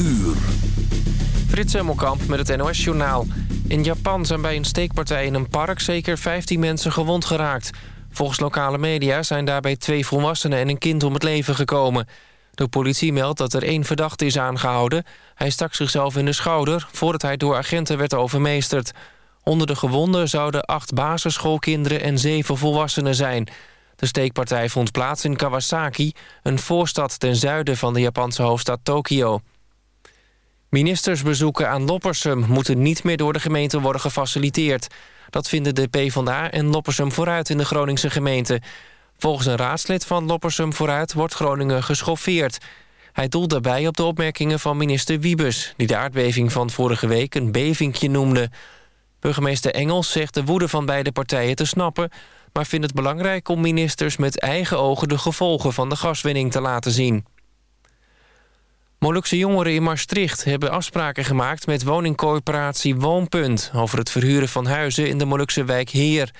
uur. Frits Hemmelkamp met het NOS-journaal. In Japan zijn bij een steekpartij in een park zeker 15 mensen gewond geraakt. Volgens lokale media zijn daarbij twee volwassenen en een kind om het leven gekomen. De politie meldt dat er één verdachte is aangehouden. Hij stak zichzelf in de schouder voordat hij door agenten werd overmeesterd. Onder de gewonden zouden acht basisschoolkinderen en zeven volwassenen zijn. De steekpartij vond plaats in Kawasaki, een voorstad ten zuiden van de Japanse hoofdstad Tokio. Ministersbezoeken aan Loppersum moeten niet meer door de gemeente worden gefaciliteerd. Dat vinden de PvdA en Loppersum vooruit in de Groningse gemeente. Volgens een raadslid van Loppersum vooruit wordt Groningen geschoffeerd. Hij doelt daarbij op de opmerkingen van minister Wiebes... die de aardbeving van vorige week een bevingje noemde. Burgemeester Engels zegt de woede van beide partijen te snappen... maar vindt het belangrijk om ministers met eigen ogen... de gevolgen van de gaswinning te laten zien. Molukse jongeren in Maastricht hebben afspraken gemaakt... met woningcorporatie Woonpunt... over het verhuren van huizen in de Molukse wijk Heer.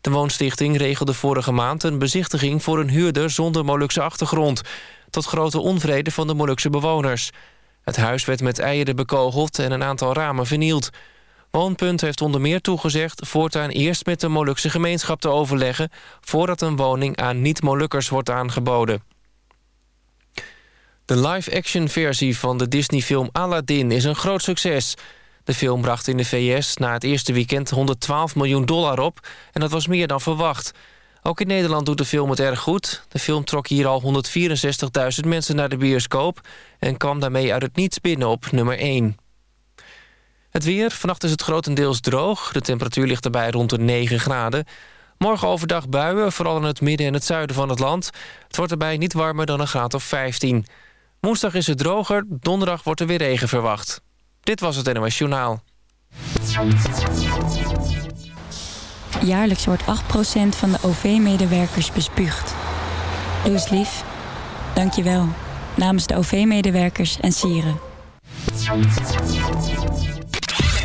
De woonstichting regelde vorige maand een bezichtiging... voor een huurder zonder Molukse achtergrond... tot grote onvrede van de Molukse bewoners. Het huis werd met eieren bekogeld en een aantal ramen vernield... Woonpunt heeft onder meer toegezegd voortaan eerst met de Molukse gemeenschap te overleggen... voordat een woning aan niet-Molukkers wordt aangeboden. De live-action versie van de Disney-film Aladdin is een groot succes. De film bracht in de VS na het eerste weekend 112 miljoen dollar op... en dat was meer dan verwacht. Ook in Nederland doet de film het erg goed. De film trok hier al 164.000 mensen naar de bioscoop... en kwam daarmee uit het niets binnen op nummer 1. Het weer, vannacht is het grotendeels droog. De temperatuur ligt erbij rond de 9 graden. Morgen overdag buien, vooral in het midden en het zuiden van het land. Het wordt erbij niet warmer dan een graad of 15. Woensdag is het droger, donderdag wordt er weer regen verwacht. Dit was het NOS Journaal. Jaarlijks wordt 8% van de OV-medewerkers bespuugd. Doe eens lief. Dank je wel. Namens de OV-medewerkers en sieren.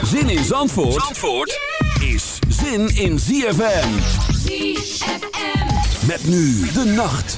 Zin in Zandvoort, Zandvoort is zin in ZFM. ZFM. Met nu de nacht.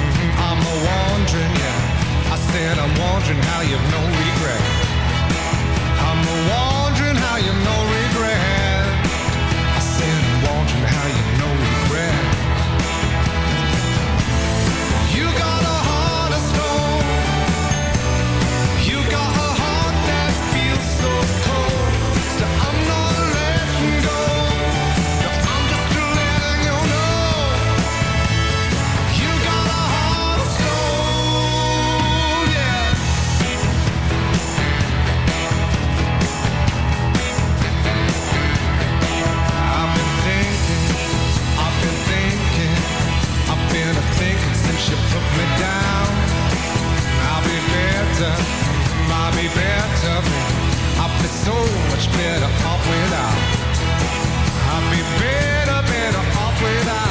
Said I'm wondering how you've no regret. Much better off without. I'll be better, better off without.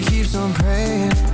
Keeps on praying.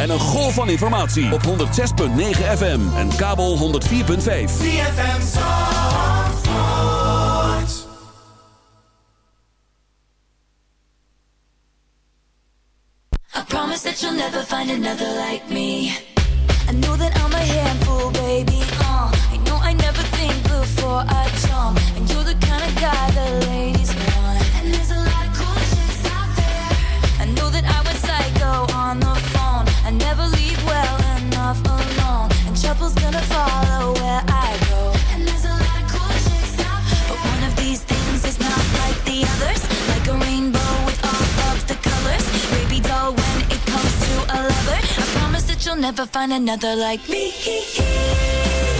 En een golf van informatie. Op 106.9 FM en kabel 104.5. CFM Zandvoort. I promise that you'll never find another like me. I know that I'm a handful, baby. Uh, I know I never think before I jump, and you're the kind of guy the ladies want. And there's a never find another like me.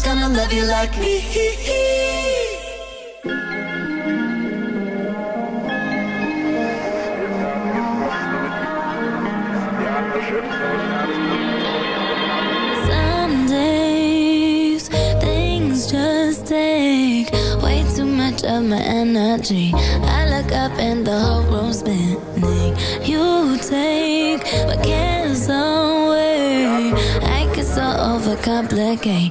nobody's gonna love you like me. Some days things just take way too much of my energy. I look up and the whole room's spinning. You take my cares away. I get so overcomplicate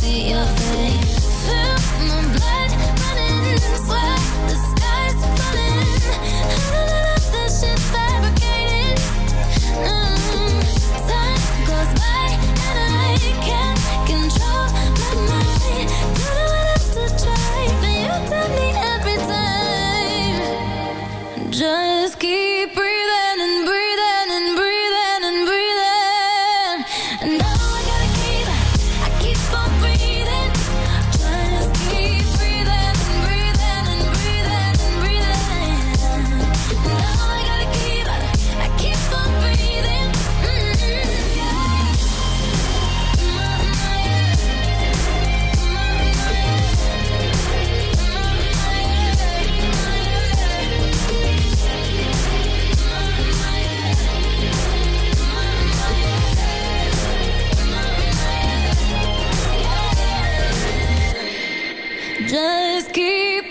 see you. Just keep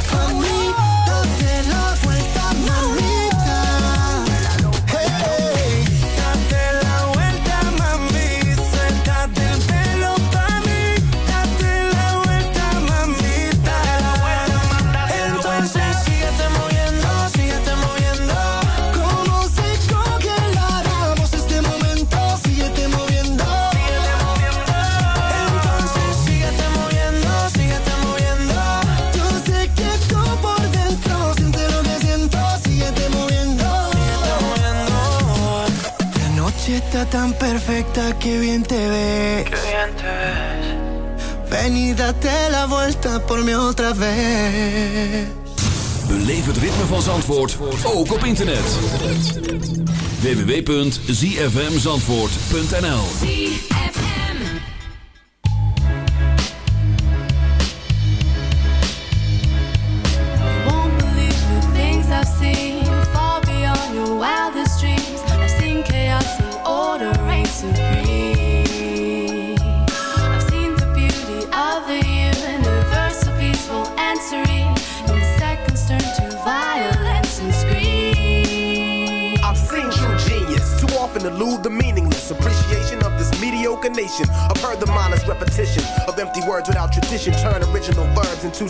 perfecta que bien te ves. Qué bien te ves. Ven y date la vuelta por mí otra vez. Beleef het ritme van Zandvoort ook op internet. www.zfmzandvoort.nl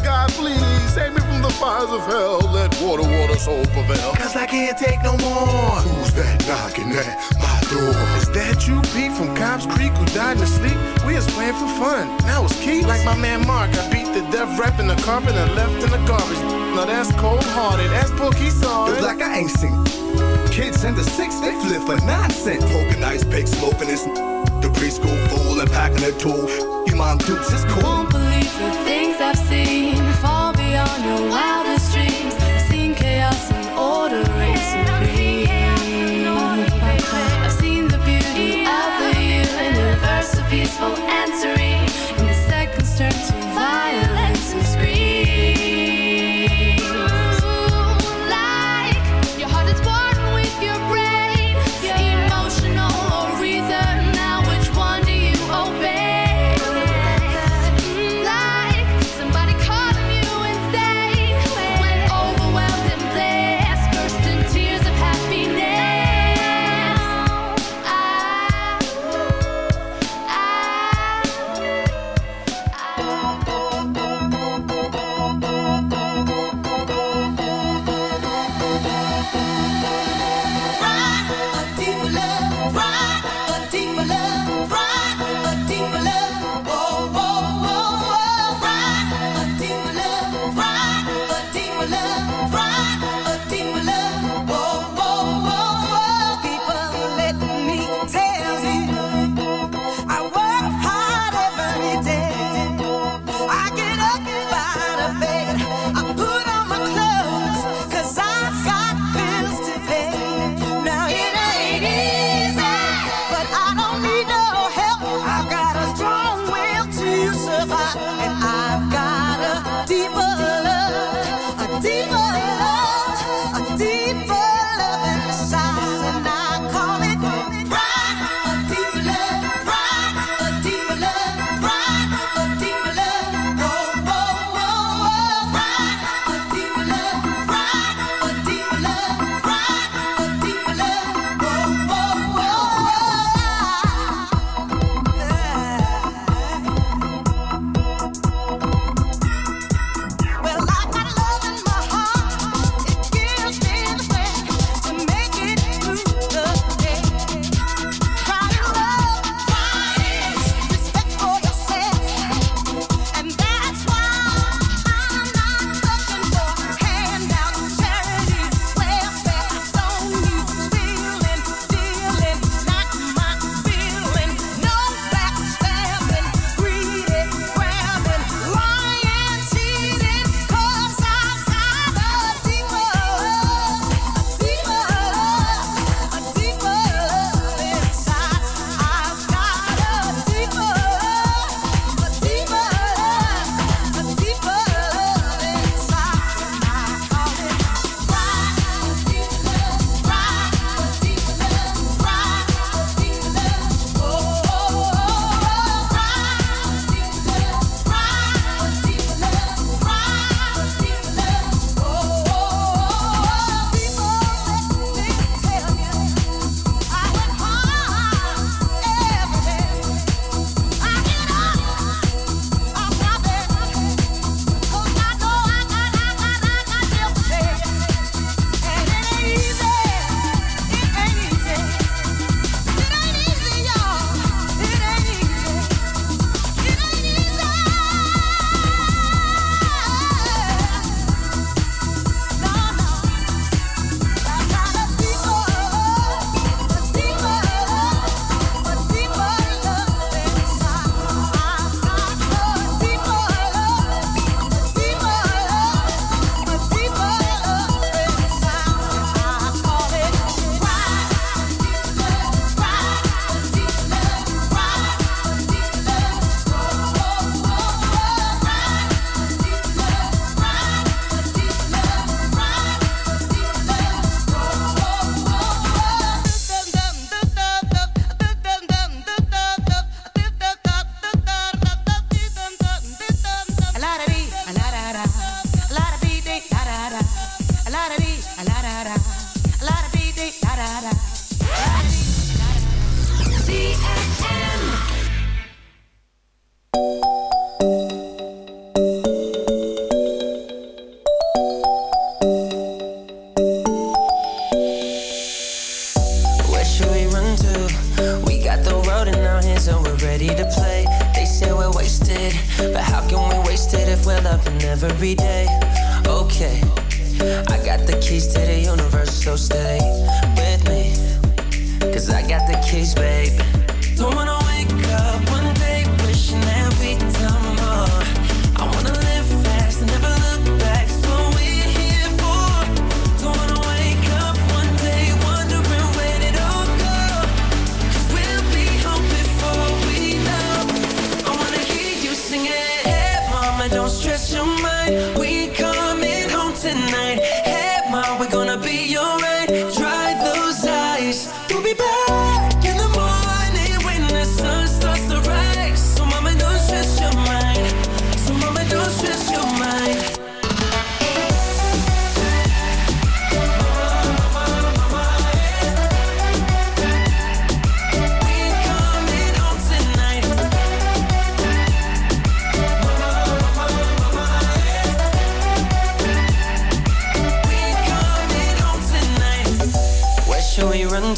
God, please save me from the fires of hell. Let water, water, soul prevail. Cause I can't take no more. Who's that knocking at my door? Is that you, Pete, from Cobb's Creek, who died in his sleep? We was playing for fun. Now it's Keith. Like my man Mark, I beat the death rap in the carpet and left in the garbage. Now that's cold hearted. That's Pookie saw It's it. like I ain't seen. Kids in the six, they flip for nonsense. Poking ice pick, smoking this. The preschool fool and packing a tool. You mom dukes is cool. Won't believe the things I've seen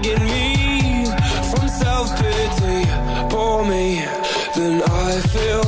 dragging me from self-pity. for me, then I feel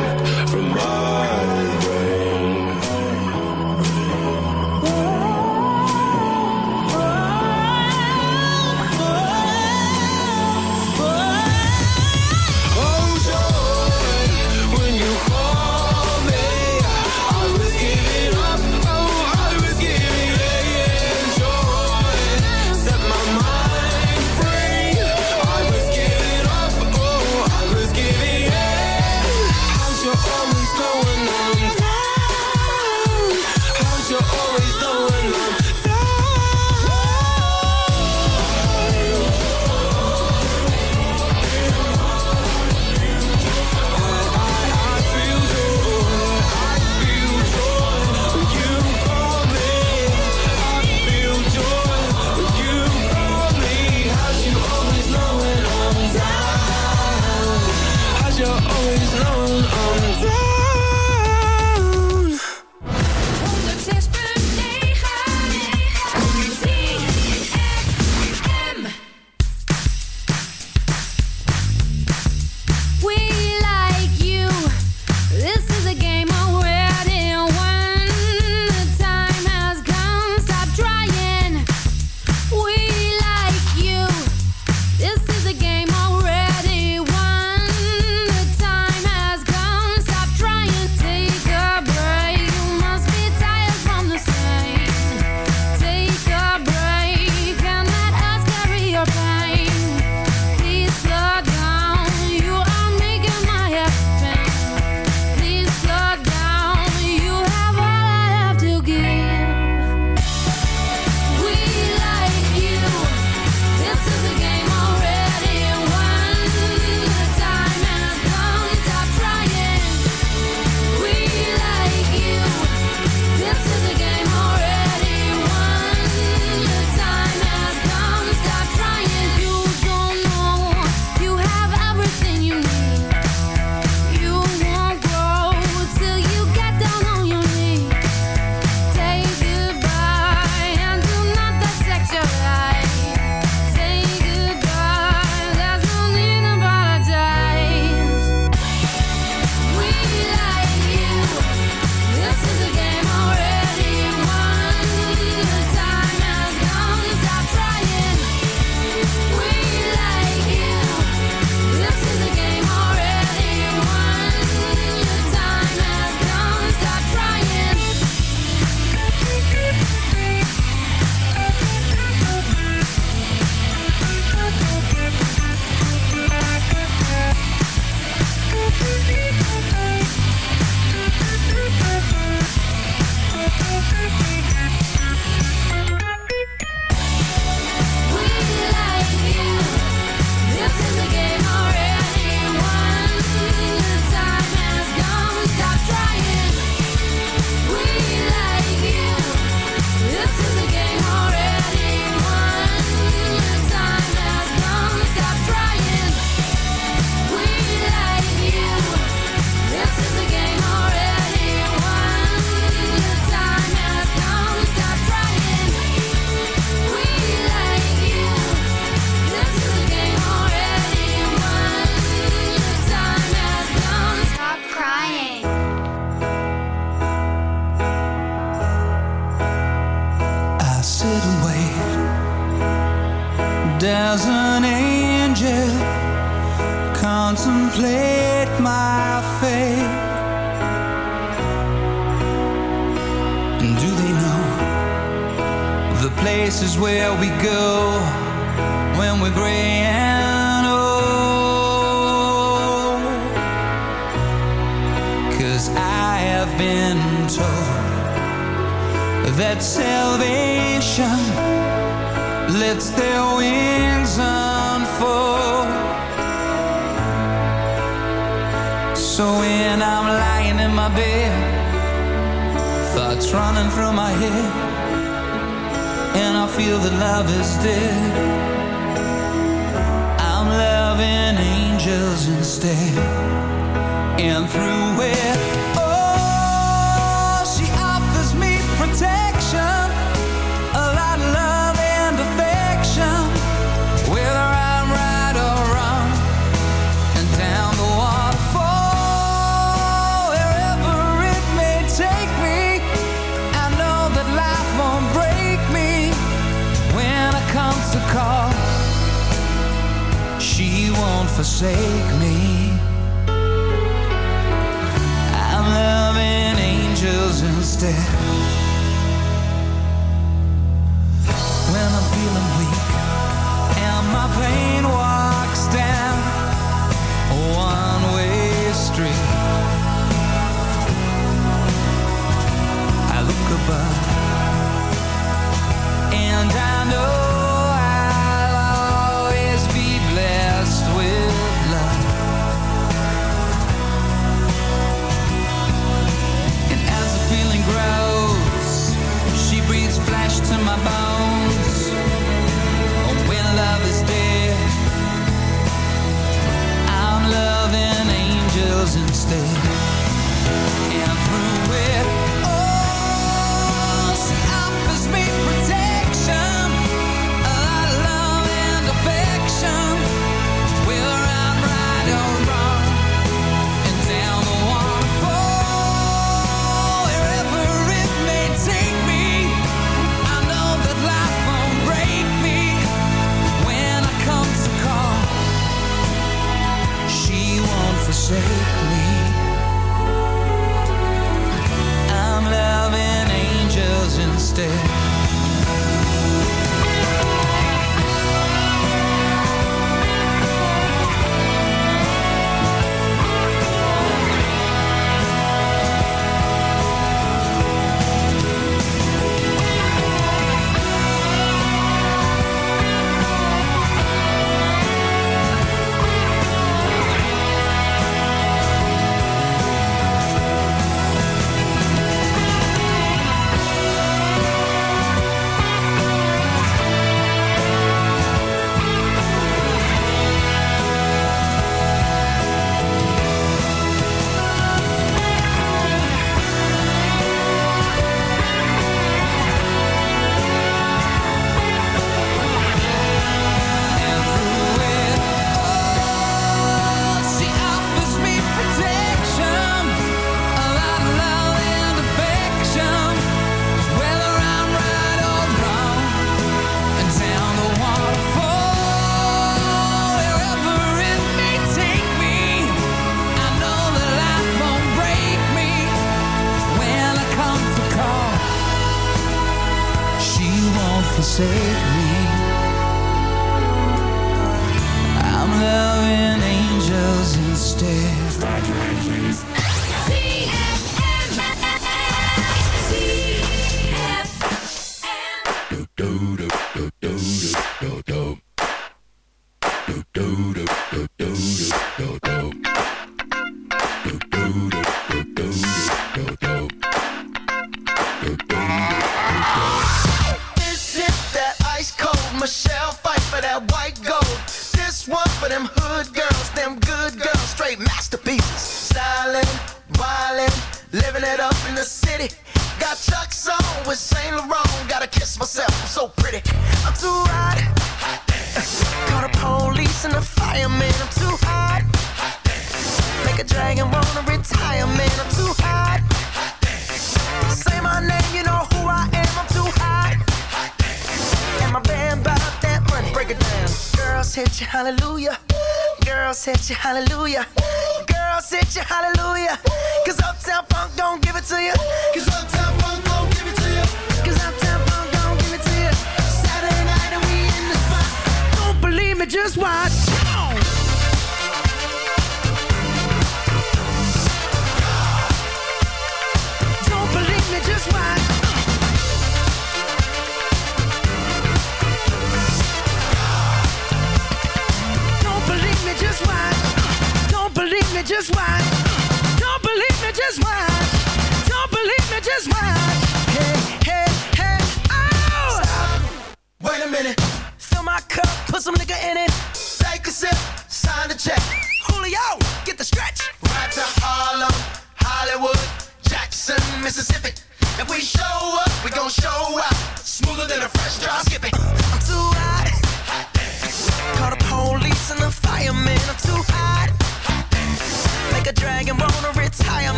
Dead, I'm loving angels instead. And through it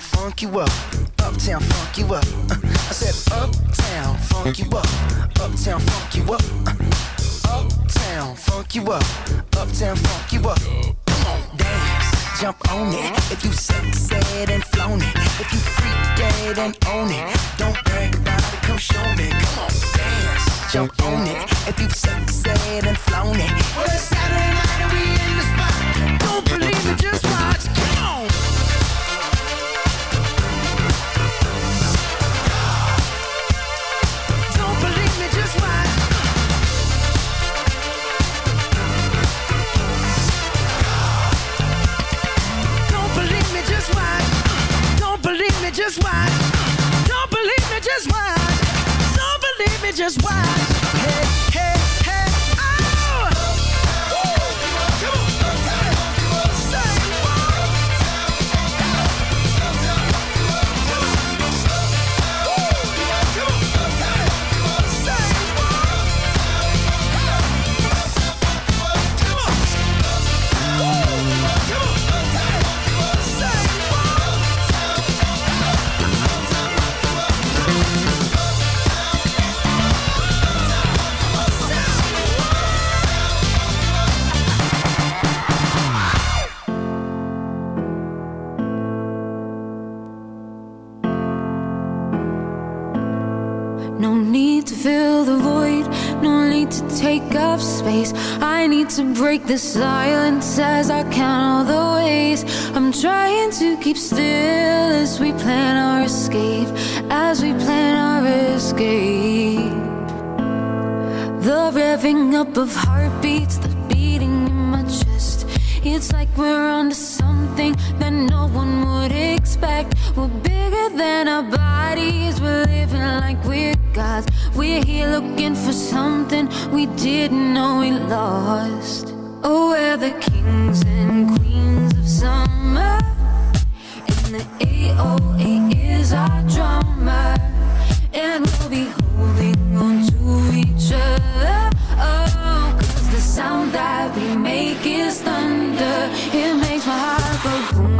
funk you up. Uptown funk you up. Uh, I said uptown funk you up. Uptown funk you up. Uh, uptown funk you up. Uptown funk you up. Come on, dance, jump on it. If you sexed and flown it, if you freak dead and own it, don't brag about it. Come show me. Come on, dance, jump on it. If you sexed and flown it, well it's Saturday night and we in the spot. Don't believe it, just watch. Come on. just why take up space. I need to break the silence as I count all the ways. I'm trying to keep still as we plan our escape As we plan our escape. The revving up of heartbeats, the it's like we're onto something that no one would expect. We're bigger than our bodies, we're living like we're gods. We're here looking for something we didn't know we lost. Oh, we're the kings and queens of summer. And the AOA is our drummer. And we'll be holding on to each other. Oh. sound that we make is thunder. It makes my heart go boom.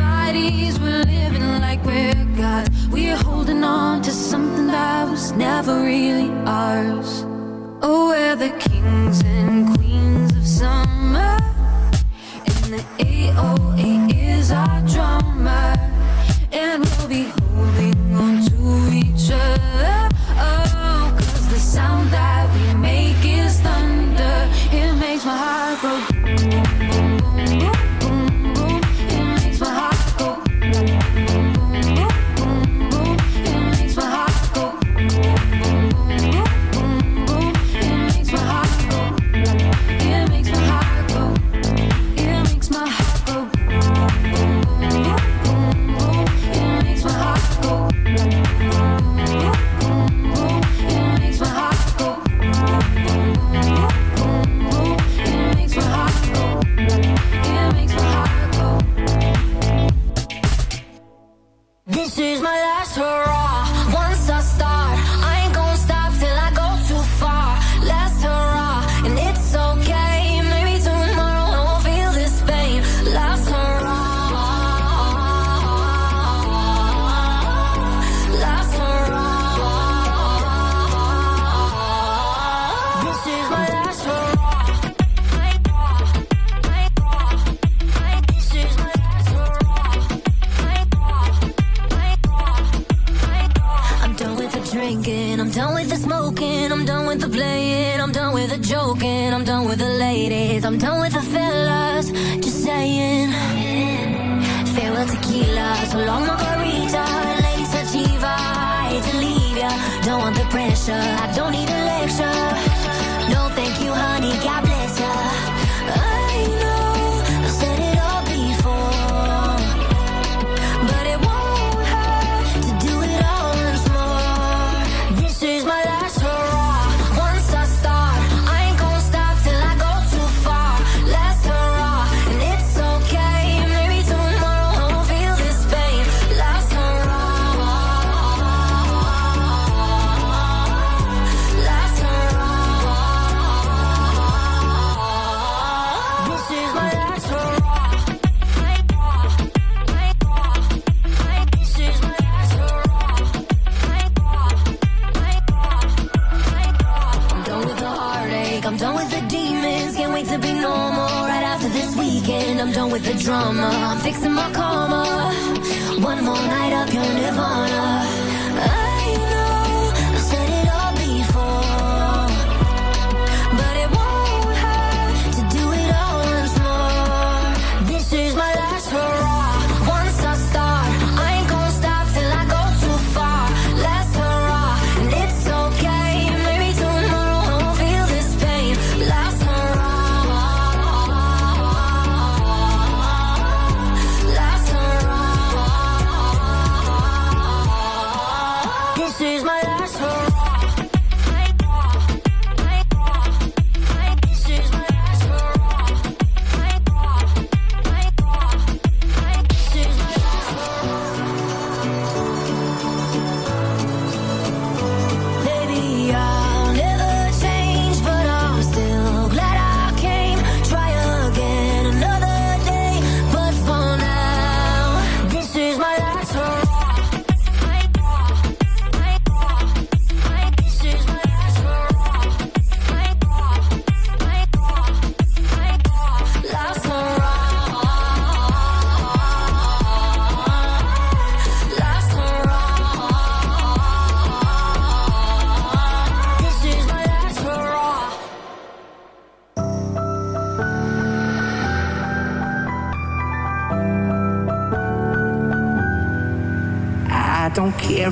bodies, we're living like we're gods. We're holding on to something that was never really ours. Oh, we're the kings and queens of summer, and the AOA is our drummer, and we'll be holding on to each other.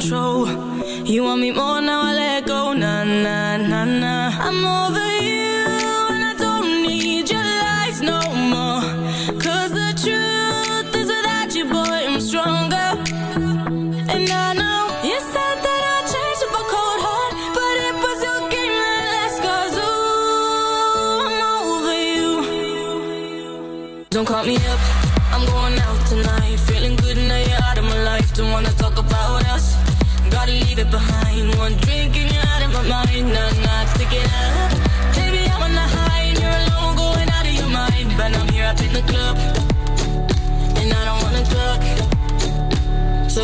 control. You want me